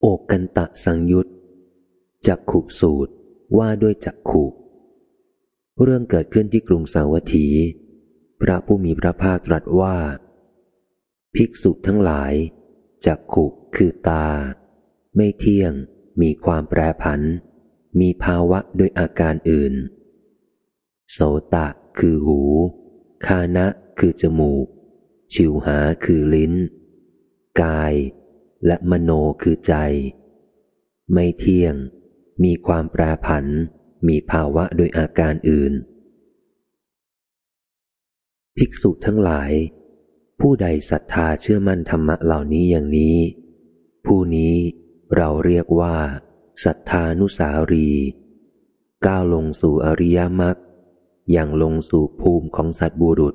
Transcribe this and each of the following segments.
โอกันตะสังยุตจักขุสูตรว่าด้วยจักขุ เรื่องเกิดขึ้นที่กรุงสาวัตถี พระผู้มีพระภาคตรัสว่า ภิกษุทั้งหลาย จักขุคือตา ไม่เที่ยง มีความแปรผัน มีภาวะด้วยอาการอื่น โสตะคือหู คานะคือจมูก ชิวหาคือลิ้น กาย และมโนคือใจ ไม่เที่ยง มีความแปรผัน มีภาวะโดยอาการอื่น ภิกษุทั้งหลาย ผู้ใดศรัทธาเชื่อมั่นธรรมะเหล่านี้อย่างนี้ ผู้นี้เราเรียกว่าศรัทธานุสารี ก้าวลงสู่อริยมรรคอย่างลงสู่ภูมิของสัตบุรุษ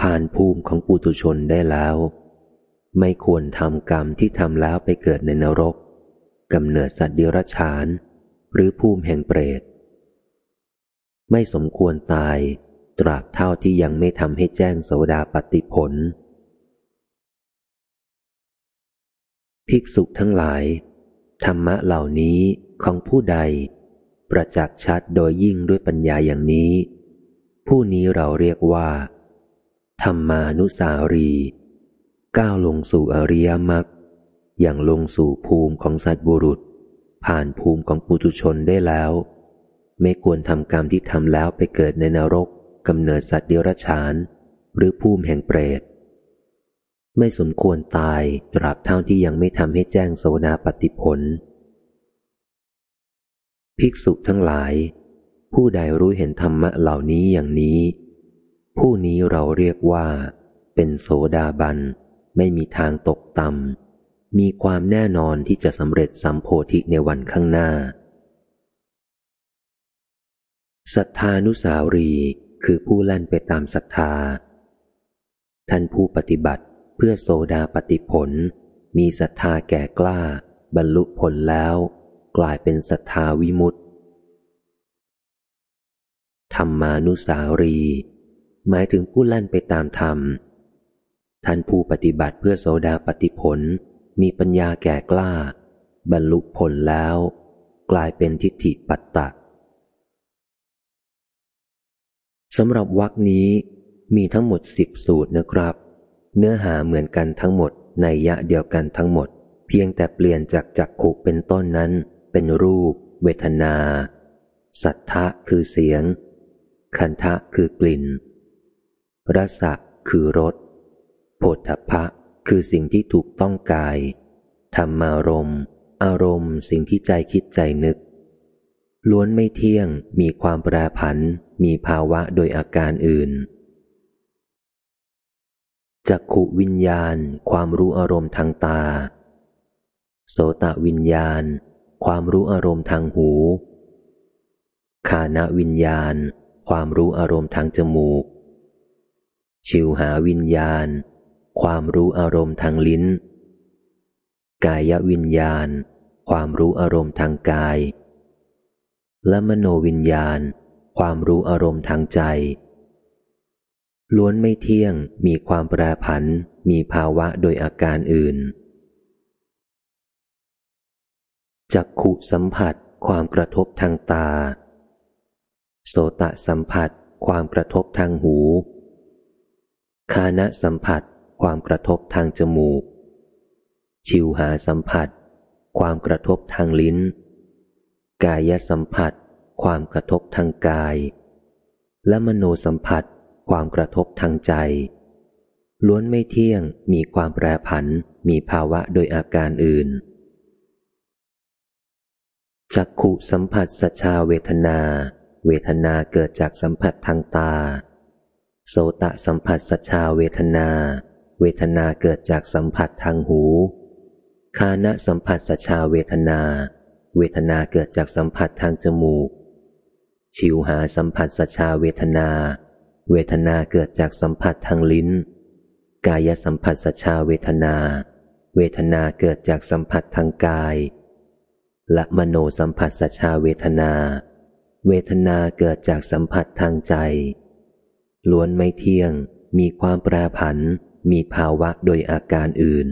ผ่านภูมิของปุตุชนได้แล้ว ไม่ควรทำกรรมที่ทำแล้วไปเกิดในนรกกำเนิดสัตว์เดรัจฉาน หรือภูมิแห่งเปรต ไม่สมควรตาย ตราบเท่าที่ยังไม่ทำให้แจ้งโสดาปฏิผล ภิกษุทั้งหลาย ธรรมะเหล่านี้ของผู้ใด ประจักษ์ชัดโดยยิ่งด้วยปัญญาอย่างนี้ ผู้นี้เราเรียกว่า ธรรมานุสารี ก้าวลงสู่อริยมรรคอย่างลงสู่ภูมิของสัตบุรุษ ผ่านภูมิของปุถุชนได้แล้ว ไม่ควรทำกรรมที่ทำแล้วไปเกิดในนรกกำเนิดสัตว์เดรัจฉาน หรือภูมิแห่งเปรต ไม่สมควรตายตราบเท่าที่ยังไม่ทำให้แจ้งโสนาปฏิผล ภิกษุทั้งหลาย ผู้ใดรู้เห็นธรรมะเหล่านี้อย่างนี้ ผู้นี้เราเรียกว่าเป็นโสดาบัน ไม่มีทางตกต่ำมีความแน่นอนที่จะสำเร็จสัมโพธิในวันข้างหน้าศรัทธานุสาวรีคือผู้แล่นไปตามศรัทธา ท่านผู้ปฏิบัติเพื่อโซดาปฏิผล มีศรัทธาแก่กล้า บรรลุผลแล้ว กลายเป็นศรัทธาวิมุตติธรรมานุสาวรี หมายถึงผู้แล่นไปตามธรรม ท่านผู้ปฏิบัติเพื่อโสดาปฏิผล มีปัญญาแก่กล้า บรรลุผลแล้ว กลายเป็นทิฏฐิปัตตะสำหรับวรคนี้มีทั้งหมดสิบสูตรนะครับ เนื้อหาเหมือนกันทั้งหมดในยะเดียวกันทั้งหมด เพียงแต่เปลี่ยนจากจักขุเป็นต้นนั้น เป็นรูป เวทนา สัทธะคือเสียง คันทะคือกลิ่นรสะคือรส โพธพะคือสิ่งที่ถูกต้องกาย ธรรมารมอารมณ์สิ่งที่ใจคิดใจนึก ล้วนไม่เที่ยงมีความแปรผัน มีภาวะโดยอาการอื่นจักขุวิญญาณ ความรู้อารมณ์ทางตา โสตวิญญาณ ความรู้อารมณ์ทางหูคานวิญญาณ ความรู้อารมณ์ทางจมูก ชิวหาวิญญาณ ความรู้อารมณ์ทางลิ้น กายวิญญาณ ความรู้อารมณ์ทางกาย และมโนวิญญาณ ความรู้อารมณ์ทางใจ ล้วนไม่เที่ยงมีความแปรผัน มีภาวะโดยอาการอื่นจักขุสัมผัสความกระทบทางตา โสตะสัมผัสความกระทบทางหู คานะสัมผัส ความกระทบทางจมูก ชิวหาสัมผัส ความกระทบทางลิ้น กายสัมผัส ความกระทบทางกาย และมโนสัมผัส ความกระทบทางใจ ล้วนไม่เที่ยงมีความแปรผันมีภาวะโดยอาการอื่นจักขุสัมผัสสชาเวทนา เวทนาเกิดจากสัมผัสทางตา โสตสัมผัสสชาเวทนา เวทนาเกิดจากสัมผัสทางหู คานะสัมผัสสชาเวทนา เวทนาเกิดจากสัมผัสทางจมูก ชิวหาสัมผัสสชาเวทนา เวทนาเกิดจากสัมผัสทางลิ้น กายสัมผัสสชาเวทนา เวทนาเกิดจากสัมผัสทางกาย และมโนสัมผัสสชาเวทนา เวทนาเกิดจากสัมผัสทางใจ ล้วนไม่เที่ยงมีความแปรผัน มีภาวะโดยอาการอื่น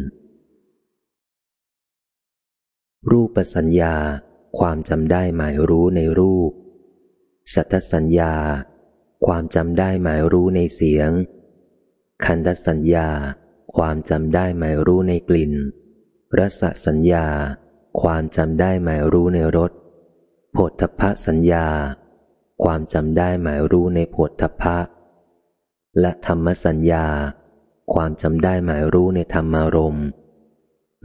รูปสัญญาความจำได้หมายรู้ในรูป สัทธสัญญา ความจำได้หมายรู้ในเสียง คันธสัญญา ความจำได้หมายรู้ในกลิ่นรสสัญญา ความจำได้หมายรู้ในรสโผฏฐพสัญญา ความจำได้หมายรู้ในโผฏฐพะและธรรมสัญญา ความจำได้หมายรู้ในธรรมารมณ์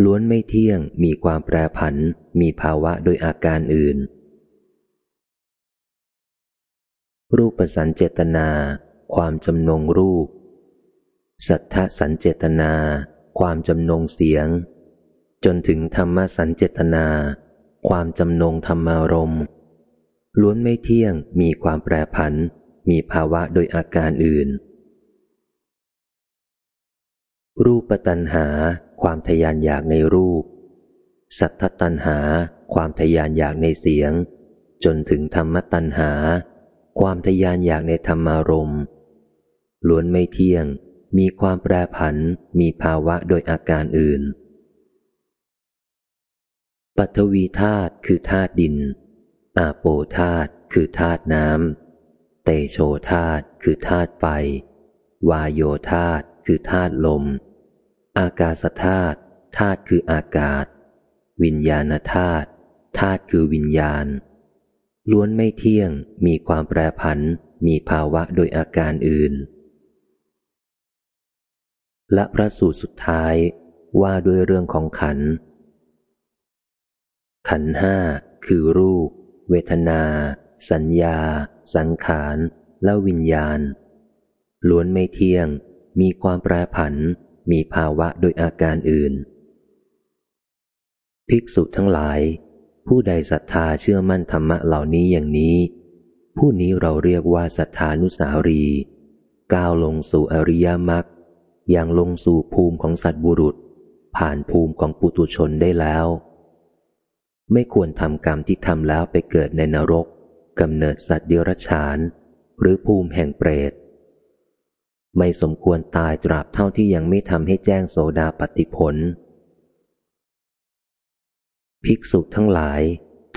ล้วนไม่เที่ยงมีความแปรผัน มีภาวะโดยอาการอื่น รูปสันเจตนา ความจำนงรูป สัทธสันเจตนา ความจำนงเสียง จนถึงธรรมสันเจตนา ความจำนงธรรมารมณ์ล้วนไม่เที่ยงมีความแปรผัน มีภาวะโดยอาการอื่น รูปตัณหา ความทยานอยากในรูป สัทธตัณหา ความทยานอยากในเสียง จนถึงธรรมตัณหา ความทยานอยากในธรรมารมณ์ล้วนไม่เที่ยง มีความแปรผัน มีภาวะโดยอาการอื่น ปัทวีธาตุคือธาตุดิน อาโปธาตุคือธาตุน้ำ เตโชธาตุคือธาตุไฟ วายโยธาตุ คือธาตุลม อากาศธาตุธาตุคืออากาศ วิญญาณธาตุธาตุคือวิญญาณ ล้วนไม่เที่ยง มีความแปรผัน มีภาวะโดยอาการอื่น และพระสูตรสุดท้ายว่าด้วยเรื่องของขัน ขันห้าคือรูป เวทนา สัญญา สังขารและวิญญาณ ล้วนไม่เที่ยง มีความแปรผัน มีภาวะโดยอาการอื่น ภิกษุทั้งหลาย ผู้ใดศรัทธาเชื่อมั่นธรรมะเหล่านี้อย่างนี้ ผู้นี้เราเรียกว่าศรัทธานุสารี ก้าวลงสู่อริยมรรคอย่างลงสู่ภูมิของสัตว์บุรุษ ผ่านภูมิของปุตุชนได้แล้ว ไม่ควรทำกรรมที่ทำแล้วไปเกิดในนรกกำเนิดสัตว์เดรัจฉาน หรือภูมิแห่งเปรต ไม่สมควรตายตราบเท่าที่ยังไม่ทำให้แจ้งโสดาปฏิผล ภิกษุทั้งหลาย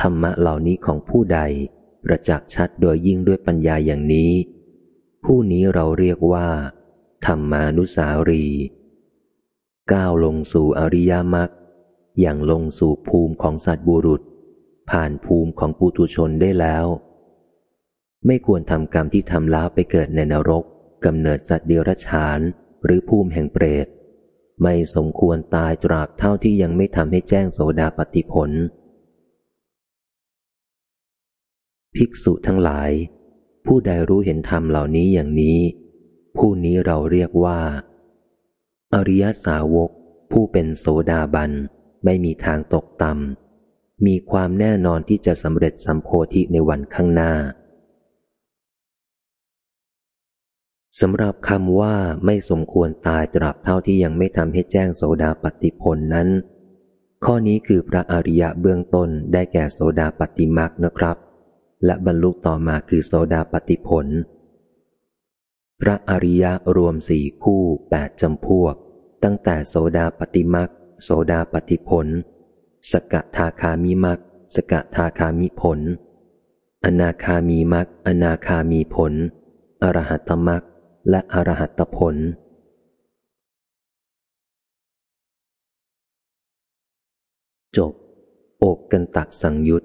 ธรรมะเหล่านี้ของผู้ใด ประจักษ์ชัดโดยยิ่งด้วยปัญญาอย่างนี้ ผู้นี้เราเรียกว่า ธรรมานุสารี ก้าวลงสู่อริยมรรคอย่างลงสู่ภูมิของสัตว์บุรุษ ผ่านภูมิของปุตุชนได้แล้ว ไม่ควรทำกรรมที่ทำแล้วไปเกิดในนรก กำเนิดสัตว์เดรัจฉาน หรือภูมิแห่งเปรต ไม่สมควรตายตราบเท่าที่ยังไม่ทำให้แจ้งโสดาปฏิผล ภิกษุทั้งหลาย ผู้ใดรู้เห็นธรรมเหล่านี้อย่างนี้ ผู้นี้เราเรียกว่า อริยสาวก ผู้เป็นโสดาบันไม่มีทางตกต่ำมีความแน่นอนที่จะสำเร็จสัมโพธิในวันข้างหน้า สำหรับคำว่าไม่สมควรตายตราบเท่าที่ยังไม่ทำให้แจ้งโสดาปฏิผลนั้น ข้อนี้คือพระอริยะเบื้องต้นได้แก่โสดาปฏิมักนะครับ และบรรลุต่อมาคือโสดาปฏิผล พระอริยะรวมสี่คู่แปดจำพวก ตั้งแต่โสดาปฏิมักโสดาปฏิผล สกทาคามิมักสกทาคามิผล อนาคามีมักอนาคามีผล อรหัตมัก และอรหัตผลจบโอกกันตักสังยุต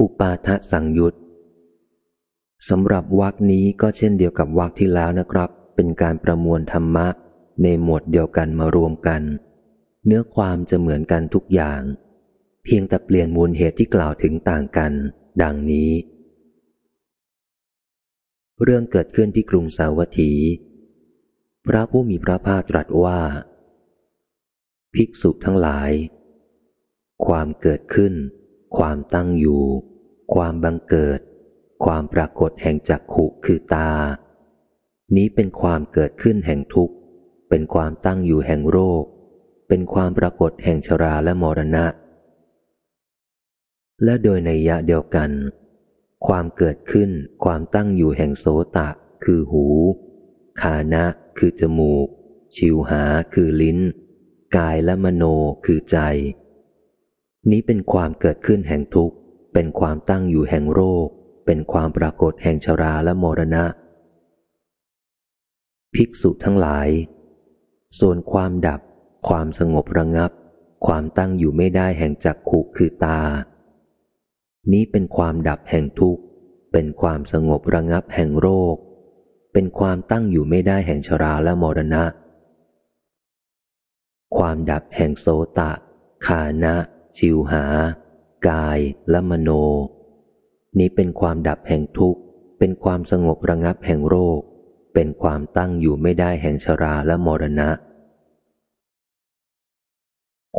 อุปาทะสังยุตสำหรับวักนี้ก็เช่นเดียวกับวักที่แล้วนะครับ เป็นการประมวลธรรมะ ในหมวดเดียวกันมารวมกัน เนื้อความจะเหมือนกันทุกอย่าง เพียงแต่เปลี่ยนมูลเหตุที่กล่าวถึงต่างกัน ดังนี้ เรื่องเกิดขึ้นที่กรุงสาวัตถี พระผู้มีพระภาคตรัสว่า ภิกษุทั้งหลาย ความเกิดขึ้น ความตั้งอยู่ ความบังเกิด ความปรากฏแห่งจักขุคือตา นี้เป็นความเกิดขึ้นแห่งทุกข์ เป็นความตั้งอยู่แห่งโรค เป็นความปรากฏแห่งชราและมรณะ และโดยในยะเดียวกัน ความเกิดขึ้น ความตั้งอยู่แห่งโสตะ คือหูคานะ คือจมูก ชิวหา คือลิ้น กายและมโน คือใจ นี้เป็นความเกิดขึ้นแห่งทุกข์ เป็นความตั้งอยู่แห่งโรค เป็นความปรากฏแห่งชราและมรณะ ภิกษุทั้งหลาย ส่วนความดับ ความสงบระงับ ความตั้งอยู่ไม่ได้แห่งจักขุคือตา นี้เป็นความดับแห่งทุกข์ เป็นความสงบระงับแห่งโรค เป็นความตั้งอยู่ไม่ได้แห่งชราและมรณะ ความดับแห่งโสตะ ขานะ ชิวหา กาย และมโน นี้เป็นความดับแห่งทุกข์ เป็นความสงบระงับแห่งโรค เป็นความตั้งอยู่ไม่ได้แห่งชราและมรณะ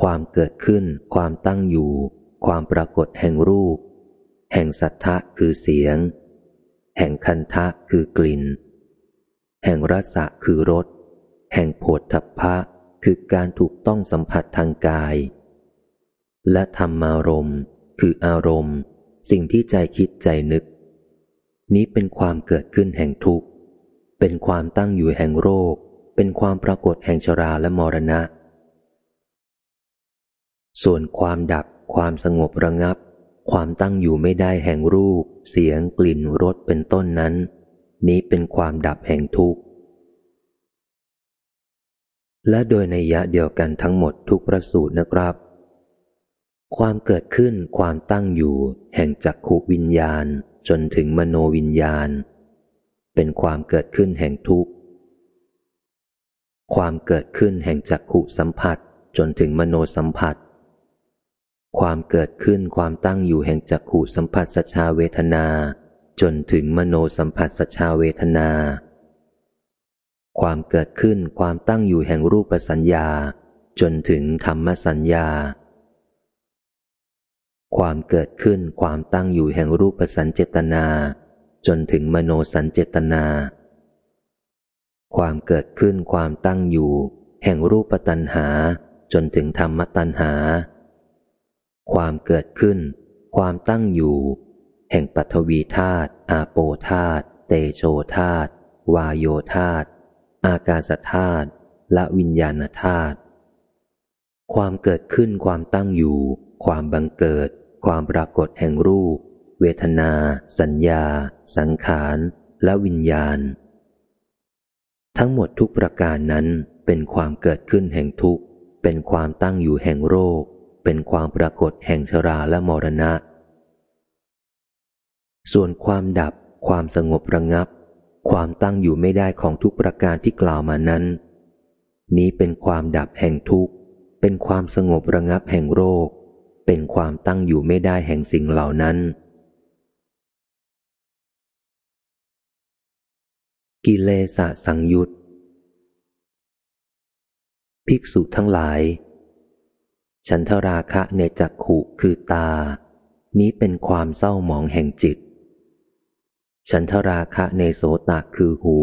ความเกิดขึ้น ความตั้งอยู่ ความปรากฏแห่งรูป แห่งสัทธะคือเสียง แห่งคันทะคือกลิ่น แห่งรสะคือรส แห่งโผฏฐัพพะคือการถูกต้องสัมผัสทางกาย และธรรมารมณ์คืออารมณ์ สิ่งที่ใจคิดใจนึก นี้เป็นความเกิดขึ้นแห่งทุกข์ เป็นความตั้งอยู่แห่งโรค เป็นความปรากฏแห่งชราและมรณะ ส่วนความดับความสงบระงับ ความตั้งอยู่ไม่ได้แห่งรูป เสียงกลิ่นรสเป็นต้นนั้น นี้เป็นความดับแห่งทุกข์ และโดยในยะเดียวกันทั้งหมดทุกประสูตรนะครับ ความเกิดขึ้นความตั้งอยู่ แห่งจักขุวิญญาณ จนถึงมโนวิญญาณ เป็นความเกิดขึ้นแห่งทุกข์ ความเกิดขึ้นแห่งจักขุสัมผัส จนถึงมโนสัมผัส ความเกิดขึ้นความตั้งอยู่แห่งจักขุสัมผัสสชาเวทนา จนถึงมโนสัมผัสสชาเวทนา ความเกิดขึ้นความตั้งอยู่แห่งรูปสัญญา จนถึงธรรมสัญญา ความเกิดขึ้นความตั้งอยู่แห่งรูปสัญเจตนา จนถึงมโนสัญเจตนา ความเกิดขึ้นความตั้งอยู่ แห่งรูปตัณหา จนถึงธรรมตัณหา ความเกิดขึ้น ความตั้งอยู่ แห่งปัทวีธาตุอาโปธาตุเตโชธาตุวายโยธาตุอากาศธาตุและวิญญาณธาตุความเกิดขึ้นความตั้งอยู่ ความบังเกิด ความปรากฏแห่งรูป เวทนา สัญญา สังขาร และวิญญาณ ทั้งหมดทุกประการนั้นเป็นความเกิดขึ้นแห่งทุกข์ เป็นความตั้งอยู่แห่งโรค เป็นความปรากฏแห่งชราและมรณะ ส่วนความดับ ความสงบระงับ ความตั้งอยู่ไม่ได้ของทุกประการที่กล่าวมานั้น นี้เป็นความดับแห่งทุกข์ เป็นความสงบระงับแห่งโรค เป็นความตั้งอยู่ไม่ได้แห่งสิ่งเหล่านั้น กิเลสสังยุตภิกษุทั้งหลาย ฉันทราคะในจักขุคือตา นี้เป็นความเศร้าหมองแห่งจิต ฉันทราคะในโสตะคือหู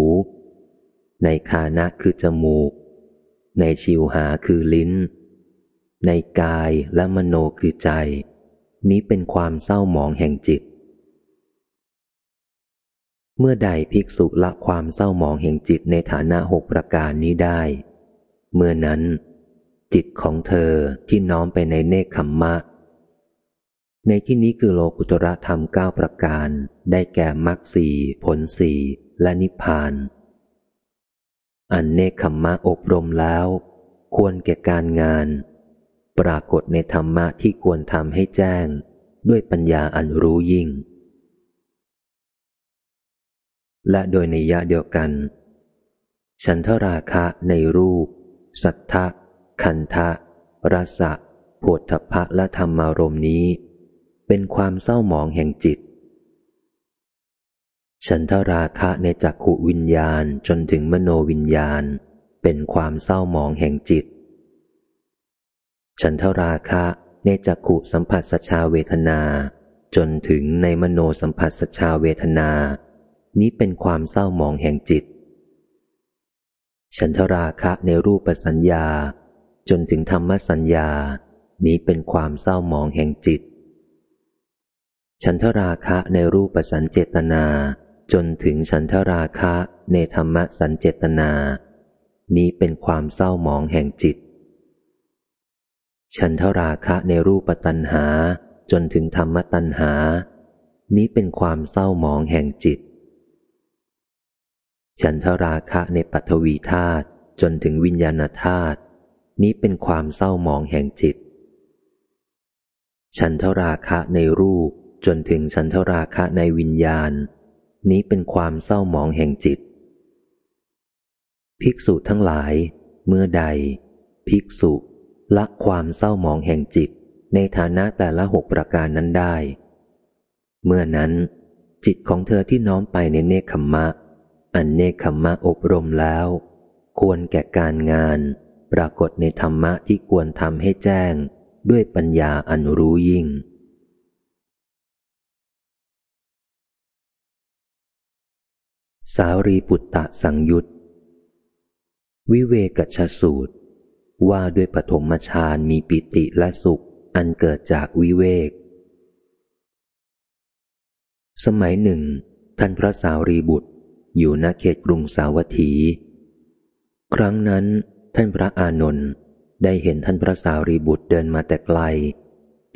ในคานะคือจมูก ในชิวหาคือลิ้น ในกายและมโนคือใจ นี้เป็นความเศร้าหมองแห่งจิต เมื่อใดภิกษุละความเศร้าหมองแห่งจิตในฐานะหกประการนี้ได้ เมื่อนั้น จิตของเธอที่น้อมไปในเนคขมมะ ในที่นี้คือโลกุตระธรรมเก้าประการ ได้แก่มรรคสี่ผลสี่และนิพพาน อันเนคขมมะอบรมแล้ว ควรแก่การงาน ปรากฏในธรรมะที่ควรทำให้แจ้ง ด้วยปัญญาอันรู้ยิ่ง และโดยในยะเดียวกัน ฉันทราคะในรูป สัทธะ คันทะรสะโผฏฐพะและธรรมารมนี้ เป็นความเศร้าหมองแห่งจิต ฉันทราคะในจักขุวิญญาณจนถึงมโนวิญญาณ เป็นความเศร้าหมองแห่งจิต ฉันทราคะในจักขุสัมผัสสชาเวทนา จนถึงในมโนสัมผัสสชาเวทนา นี้เป็นความเศร้าหมองแห่งจิต ฉันทราคะในรูปสัญญา จนถึงธรรมสัญญา นี้เป็นความเศร้าหมองแห่งจิต ฉันทราคะในรูปสันเจตนา จนถึงฉันทราคะในธรรมสันเจตนา นี้เป็นความเศร้าหมองแห่งจิต ฉันทราคะในรูปตัณหา จนถึงธรรมตัณหา นี้เป็นความเศร้าหมองแห่งจิต ฉันทราคะในปัทวีธาตุจนถึงวิญญาณธาตุ นี้เป็นความเศร้าหมองแห่งจิต ฉันทราคะในรูปจนถึงฉันทราคะในวิญญาณ นี้เป็นความเศร้าหมองแห่งจิต ภิกษุทั้งหลาย เมื่อใด ภิกษุละความเศร้าหมองแห่งจิต ในฐานะแต่ละหกประการนั้นได้ เมื่อนั้น จิตของเธอที่น้อมไปในเนคขมมะ อันเนคขมมะอบรมแล้ว ควรแก่การงาน ปรากฏในธรรมะที่ควรทำให้แจ้งด้วยปัญญาอันรู้ยิ่ง สารีปุตตะสังยุตวิเวกชสูตร ว่าด้วยปฐมฌานมีปิติและสุขอันเกิดจากวิเวก สมัยหนึ่ง ท่านพระสาวรีบุตรอยู่ณเขตกรุงสาวัตถี ครั้งนั้น ท่านพระอานนท์ได้เห็นท่านพระสาวรีบุตรเดินมาแต่ไกล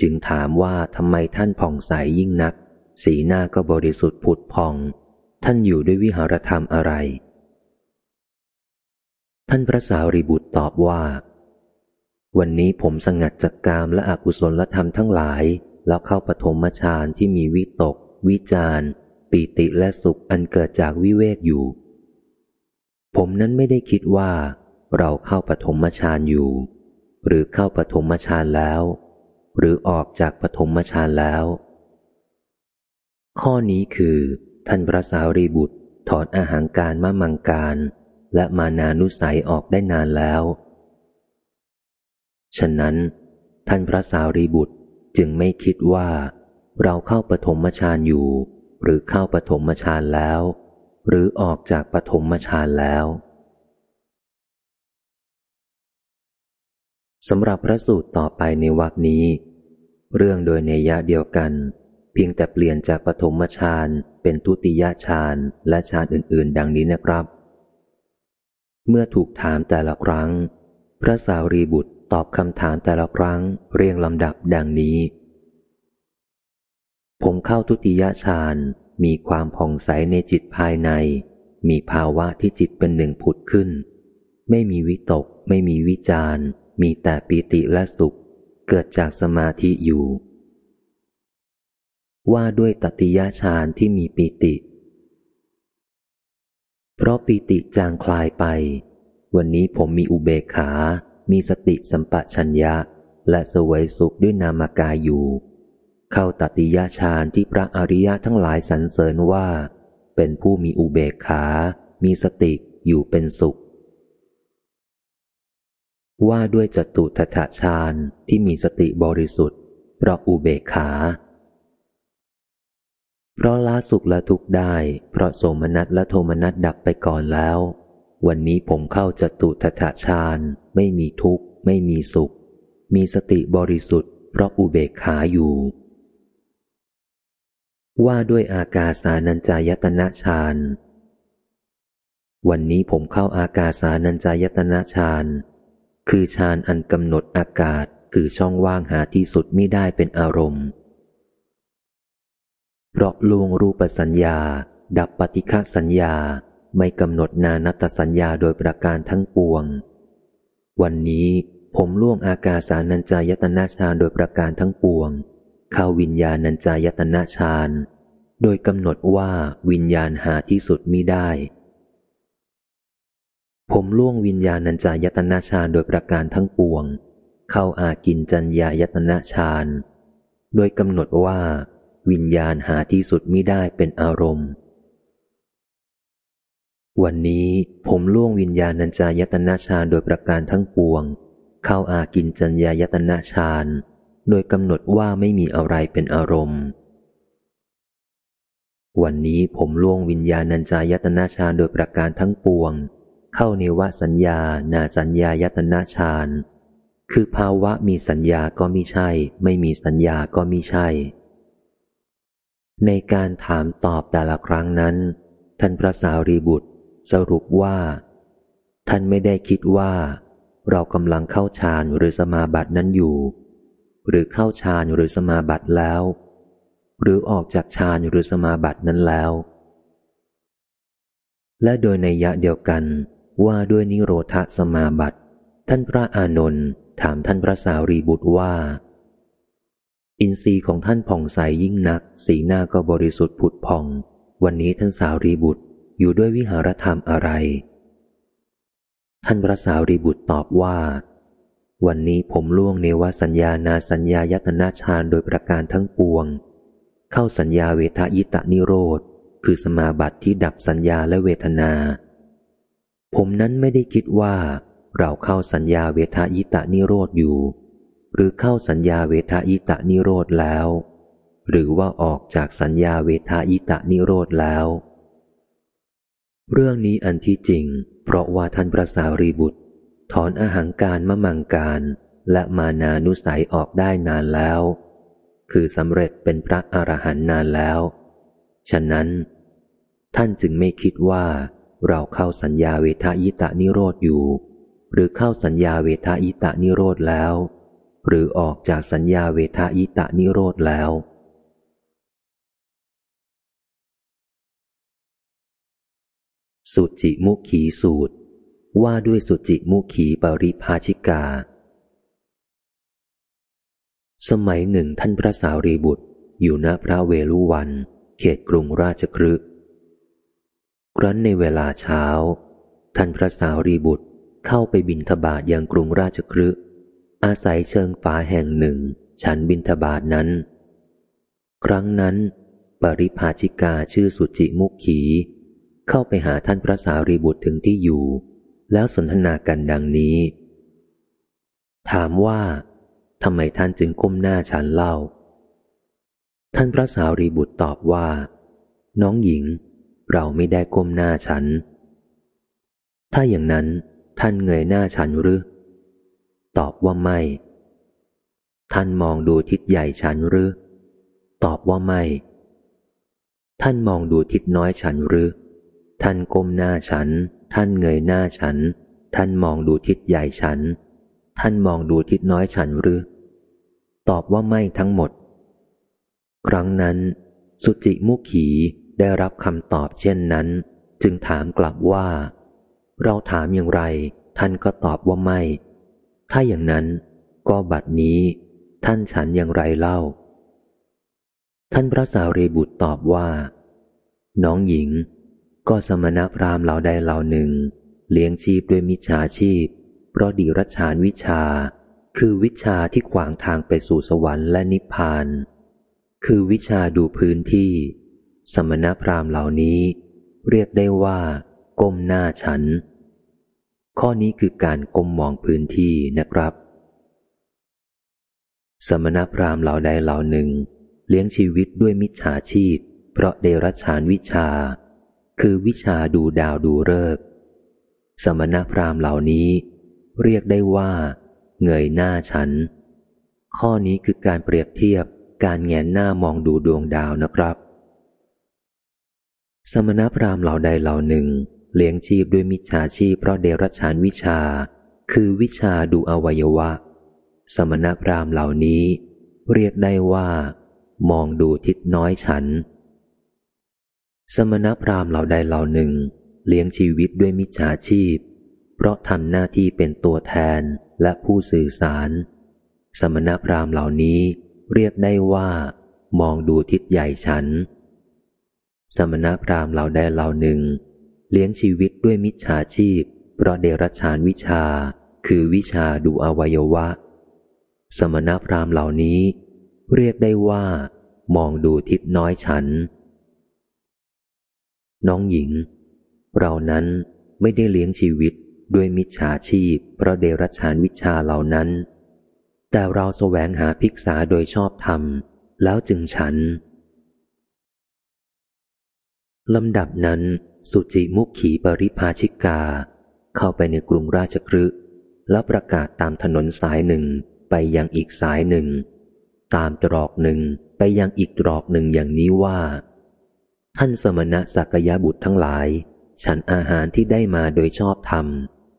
จึงถามว่าทำไมท่านผ่องใสยยิ่งนัก สีหน้าก็บริสุทธิ์ผุดพอง ท่านอยู่ด้วยวิหารธรรมอะไร ท่านพระสาวรีบุตรตอบว่า วันนี้ผมสงัดจากกามและอกุศลธรรมทั้งหลาย แล้วเข้าปฐมฌานที่มีวิตก วิจารปีติและสุขอันเกิดจากวิเวกอยู่ ผมนั้นไม่ได้คิดว่า เราเข้าปฐมฌานอยู่ หรือเข้าปฐมฌานแล้ว หรือออกจากปฐมฌานแล้ว ข้อนี้คือท่านพระสาวรีบุตรถอนอาหางการมามังการ และมานานุสัยออกได้นานแล้ว ฉะนั้น ท่านพระสารีบุตรจึงไม่คิดว่า เราเข้าปฐมฌานอยู่ หรือเข้าปฐมฌานแล้ว หรือออกจากปฐมฌานแล้ว สำหรับพระสูตรต่อไปในวรคนี้ เรื่องโดยเนยะเดียวกัน เพียงแต่เปลี่ยนจากปฐมฌานเป็นทุติยฌานและฌานอื่น ๆ ดังนี้นะครับ เมื่อถูกถามแต่ละครั้ง พระสาวรีบุตรตอบคำถามแต่ละครั้งเรียงลำดับดังนี้ ผมเข้าทุติยฌานมีความผ่องใสในจิตภายใน มีภาวะที่จิตเป็นหนึ่งผุดขึ้น ไม่มีวิตก ไม่มีวิจาร มีแต่ปีติและสุข เกิดจากสมาธิอยู่ ว่าด้วยตติยฌานที่มีปีติ เพราะปีติจางคลายไป วันนี้ผมมีอุเบกขา มีสติสัมปชัญญะ และสวยสุขด้วยนามกายอยู่ เข้าตติยฌานที่พระอริยะทั้งหลายสรรเสริญว่า เป็นผู้มีอุเบกขา มีสติอยู่เป็นสุข ว่าด้วยจตุทถฌานที่มีสติบริสุทธิ์เพราะอุเบกขา เพราะละสุขละทุกข์ได้ เพราะโสมนัสและโทมนัสดับไปก่อนแล้ว วันนี้ผมเข้าจตุทถฌานไม่มีทุกข์ ไม่มีสุข มีสติบริสุทธิ์เพราะอุเบกขาอยู่ ว่าด้วยอากาสานัญจายตนะฌานวันนี้ผมเข้าอากาสานัญจายตนะฌาน คือฌานอันกำหนดอากาศคือช่องว่างหาที่สุดไม่ได้เป็นอารมณ์ เพราะลวงรูปสัญญา ดับปฏิฆะสัญญาไม่กำหนดนานัตสัญญาโดยประการทั้งปวง วันนี้ผมล่วงอากาสานัญจายตนะฌานโดยประการทั้งปวง เข้าวิญญาณัญจายตนะฌาน โดยกำหนดว่าวิญญาณหาที่สุดมิได้ ผมล่วงวิญญาณัญจายตนะฌานโดยประการทั้งปวง เข้าอากินจัญญายตนะฌานโดยกำหนดว่า วิญญาณหาที่สุดมิได้เป็นอารมณ์ วันนี้ผมล่วงวิญญาณัญจายตนะฌานโดยประการทั้งปวง เข้าอากินจัญญายตนะฌานโดยกำหนดว่าไม่มีอะไรเป็นอารมณ์ วันนี้ผมล่วงวิญญาณัญจายตนะฌานโดยประการทั้งปวง เข้าในวสัญญา นาสัญญายตนะฌาน คือภาวะมีสัญญาก็ม่ใช่ ไม่มีสัญญาก็ม่ใช่ ในการถามตอบแต่ละครั้งนั้น ท่านพระสารีบุตร สรุปว่า ท่านไม่ได้คิดว่า เรากำลังเข้าฌานหรือสมาบัตินั้นอยู่ หรือเข้าฌานหรือสมาบัติแล้ว หรือออกจากฌานหรือสมาบัตินั้นแล้วและโดยในยะเดียวกัน ว่าด้วยนิโรธสมาบัติ ท่านพระอานนท์ถามท่านพระสารีบุตรว่า อินทรีย์ของท่านผ่องใสยยิ่งนัก สีหน้าก็บริสุทธิ์ผุดผ่อง วันนี้ท่านสารีบุตรอยู่ด้วยวิหารธรรมอะไร ท่านพระสารีบุตรตอบว่า วันนี้ผมล่วงเนวสัญญานาสัญญายตนาฌานโดยประการทั้งปวง เข้าสัญญาเวทายตานิโรธคือสมาบัติที่ดับสัญญาและเวทนา ผมนั้นไม่ได้คิดว่าเราเข้าสัญญาเวทายตานิโรธอยู่ หรือเข้าสัญญาเวทายตานิโรธแล้ว หรือว่าออกจากสัญญาเวทายตานิโรธแล้ว เรื่องนี้อันที่จริง เพราะว่าท่านพระสารีบุตร ถอนอาหางการมะมังการและมานานุสัยออกได้นานแล้ว คือสำเร็จเป็นพระอรหันต์นานแล้ว ฉะนั้น ท่านจึงไม่คิดว่า เราเข้าสัญญาเวทายตานิโรธอยู่ หรือเข้าสัญญาเวทายตานิโรธแล้ว หรือออกจากสัญญาเวทายตานิโรธแล้ว สุจิมุขีสูตร ว่าด้วยสุจิมุขีปริภาชิกา สมัยหนึ่งท่านพระสารีบุตรอยู่ณพระเวลุวัน เขตกรุงราชกฤห์ ครั้นในเวลาเช้า ท่านพระสารีบุตรเข้าไปบินทบาทยังกรุงราชกฤห์อาศัยเชิงฝาแห่งหนึ่ง ฉันบินทบาทนั้น ครั้งนั้น ปริภาชิกาชื่อสุจิมุขี เข้าไปหาท่านพระสารีบุตรถึงที่อยู่ แล้วสนทนากันดังนี้ ถามว่าทำไมท่านจึงก้มหน้าฉันเล่า ท่านพระสารีบุตรตอบว่า น้องหญิง เราไม่ได้ก้มหน้าฉัน ถ้าอย่างนั้นท่านเงยหน้าฉันหรือ ตอบว่าไม่ ท่านมองดูทิศใหญ่ฉันหรือ ตอบว่าไม่ ท่านมองดูทิศน้อยฉันหรือ ท่านก้มหน้าฉัน ท่านเงยหน้าฉัน ท่านมองดูทิศใหญ่ฉัน ท่านมองดูทิศน้อยฉันหรือ ตอบว่าไม่ทั้งหมด ครั้งนั้น สุจิมุขี ได้รับคำตอบเช่นนั้น จึงถามกลับว่า เราถามอย่างไร ท่านก็ตอบว่าไม่ ถ้าอย่างนั้นก็บัดนี้ ท่านฉันอย่างไรเล่า ท่านพระสารีบุตรตอบว่า น้องหญิง ก็สมณพราหมณ์เหล่าใดเหล่าหนึ่ง เลี้ยงชีพด้วยมิจฉาชีพ เพราะดีรัชานวิชา คือวิชาที่ขวางทางไปสู่สวรรค์และนิพพาน คือวิชาดูพื้นที่ สมณพราหมณ์เหล่านี้ เรียกได้ว่า ก้มหน้าฉัน ข้อนี้คือการก้มมองพื้นที่นะครับ สมณพราหมณ์เหล่าใดเหล่าหนึ่ง เลี้ยงชีวิตด้วยมิจฉาชีพ เพราะเดรัจฉานวิชา คือวิชาดูดาวดูฤกษ์สมณพราหมณ์เหล่านี้ เรียกได้ว่า เงยหน้าฉัน ข้อนี้คือการเปรียบเทียบการแงนหน้ามองดูดวงดาวนะครับ สมณพราหมณ์เหล่าใดเหล่าหนึ่ง เลี้ยงชีพด้วยมิจฉาชีพเพราะเดรัจฉานวิชา คือวิชาดูอวัยวะ สมณพราหมณ์เหล่านี้ เรียกได้ว่า มองดูทิศน้อยฉัน สมณพราหมณ์เหล่าใดเหล่าหนึ่ง เลี้ยงชีวิตด้วยมิจฉาชีพ เพราะทำหน้าที่เป็นตัวแทนและผู้สื่อสาร สมณพราหมณ์เหล่านี้ เรียกได้ว่า มองดูทิศใหญ่ฉัน สมณพราหมณ์เหล่าใดเหล่าหนึ่ง เลี้ยงชีวิตด้วยมิจฉาชีพ เพราะเดรัจฉานวิชา คือวิชาดูอวัยวะ สมณพราหมณ์เหล่านี้ เรียกได้ว่า มองดูทิศน้อยฉัน น้องหญิง เรานั้นไม่ได้เลี้ยงชีวิตด้วยมิจฉาชีพ เพราะเดรัจฉานวิชาเหล่านั้น แต่เราแสวงหาภิกษาโดยชอบธรรม แล้วจึงฉัน ลำดับนั้น สุจิมุขขีปริภาชิกา เข้าไปในกรุงราชกฤห์แล้วประกาศตามถนนสายหนึ่งไปยังอีกสายหนึ่ง ตามตรอกหนึ่งไปยังอีกตรอกหนึ่งอย่างนี้ว่า ท่านสมณะสักยะบุตรทั้งหลาย ฉันอาหารที่ได้มาโดยชอบธรรม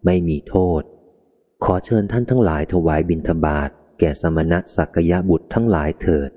ไม่มีโทษ ขอเชิญท่านทั้งหลายถวายบิณฑบาตแก่สมณะสักยะบุตรทั้งหลายเถิด